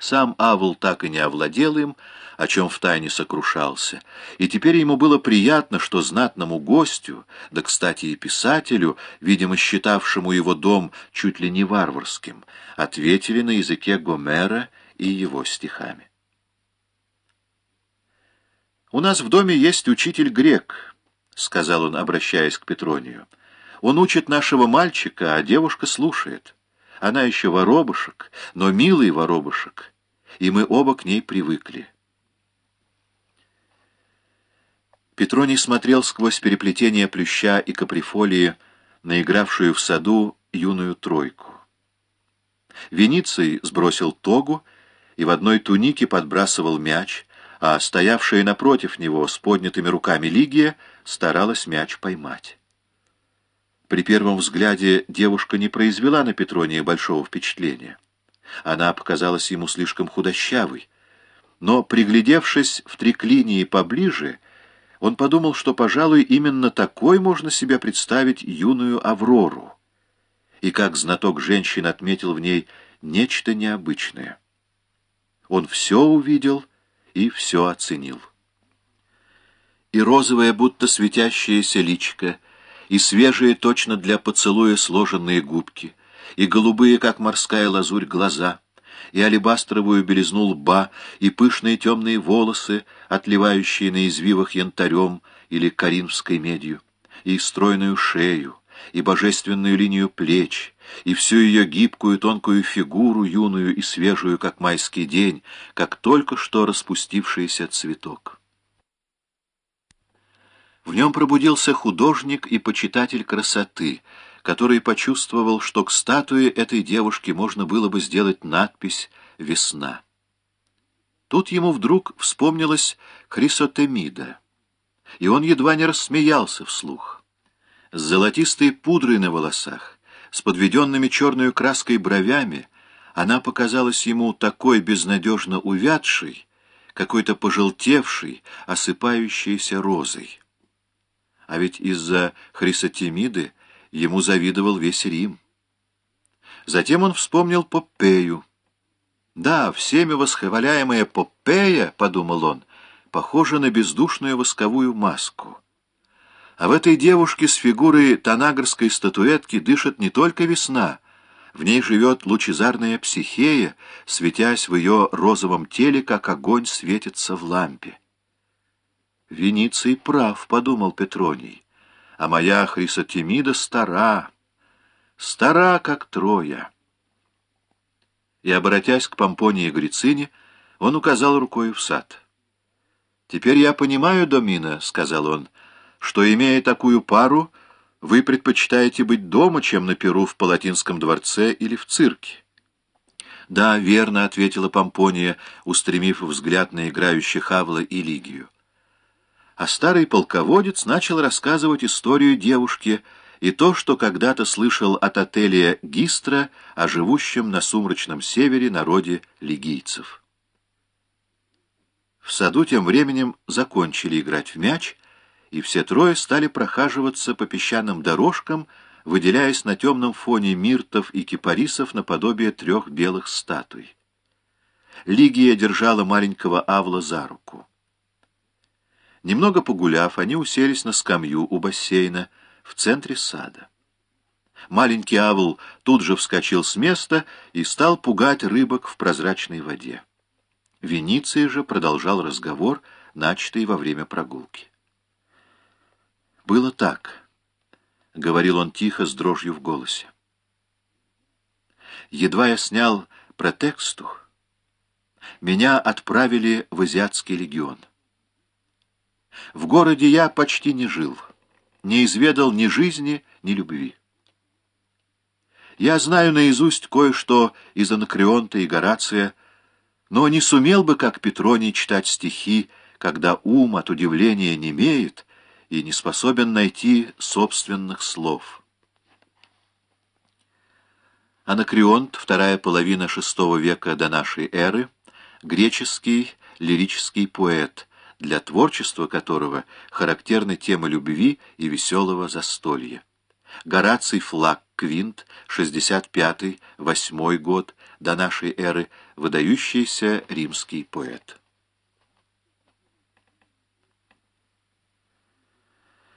Сам Авл так и не овладел им, о чем втайне сокрушался, и теперь ему было приятно, что знатному гостю, да, кстати, и писателю, видимо, считавшему его дом чуть ли не варварским, ответили на языке Гомера и его стихами. «У нас в доме есть учитель грек», — сказал он, обращаясь к Петронию. «Он учит нашего мальчика, а девушка слушает». Она еще воробушек, но милый воробушек, и мы оба к ней привыкли. Петроний смотрел сквозь переплетение плюща и каприфолии на игравшую в саду юную тройку. Вениций сбросил тогу и в одной тунике подбрасывал мяч, а стоявшая напротив него с поднятыми руками Лигия старалась мяч поймать. При первом взгляде девушка не произвела на Петрония большого впечатления. Она показалась ему слишком худощавой, но, приглядевшись в триклинии поближе, он подумал, что, пожалуй, именно такой можно себе представить юную Аврору, и как знаток женщин отметил в ней нечто необычное. Он все увидел и все оценил. И розовая, будто светящаяся личка — и свежие точно для поцелуя сложенные губки, и голубые, как морская лазурь, глаза, и алебастровую белизну лба, и пышные темные волосы, отливающие на извивах янтарем или коринфской медью, и стройную шею, и божественную линию плеч, и всю ее гибкую тонкую фигуру, юную и свежую, как майский день, как только что распустившийся цветок. В нем пробудился художник и почитатель красоты, который почувствовал, что к статуе этой девушки можно было бы сделать надпись «Весна». Тут ему вдруг вспомнилась Хрисотемида, и он едва не рассмеялся вслух. С золотистой пудрой на волосах, с подведенными черной краской бровями, она показалась ему такой безнадежно увядшей, какой-то пожелтевшей, осыпающейся розой. А ведь из-за Хрисотемиды ему завидовал весь Рим. Затем он вспомнил Попею. «Да, всеми восхваляемая Попея, — подумал он, — похожа на бездушную восковую маску. А в этой девушке с фигурой танагрской статуэтки дышит не только весна, в ней живет лучезарная психея, светясь в ее розовом теле, как огонь светится в лампе. Вениций прав, — подумал Петроний, — а моя Хрисотемида стара, стара, как Троя. И, обратясь к Помпонии и Грицине, он указал рукой в сад. «Теперь я понимаю, Домина, — сказал он, — что, имея такую пару, вы предпочитаете быть дома, чем на Перу в Палатинском дворце или в цирке». «Да, верно», — ответила Помпония, устремив взгляд на играющих Авла и Лигию а старый полководец начал рассказывать историю девушки и то, что когда-то слышал от отеля Гистра о живущем на сумрачном севере народе лигийцев. В саду тем временем закончили играть в мяч, и все трое стали прохаживаться по песчаным дорожкам, выделяясь на темном фоне миртов и кипарисов наподобие трех белых статуй. Лигия держала маленького Авла за руку. Немного погуляв, они уселись на скамью у бассейна в центре сада. Маленький Авл тут же вскочил с места и стал пугать рыбок в прозрачной воде. Вениций же продолжал разговор, начатый во время прогулки. «Было так», — говорил он тихо, с дрожью в голосе. «Едва я снял протексту, меня отправили в Азиатский легион. В городе я почти не жил, не изведал ни жизни, ни любви. Я знаю наизусть кое-что из Анакреонта и Горация, но не сумел бы, как Петроний, читать стихи, когда ум от удивления не имеет и не способен найти собственных слов. Анакреонт, вторая половина шестого века до нашей эры, греческий лирический поэт – для творчества которого характерны темы любви и веселого застолья. Гораций Флаг Квинт, 65-8 год, до нашей эры выдающийся римский поэт.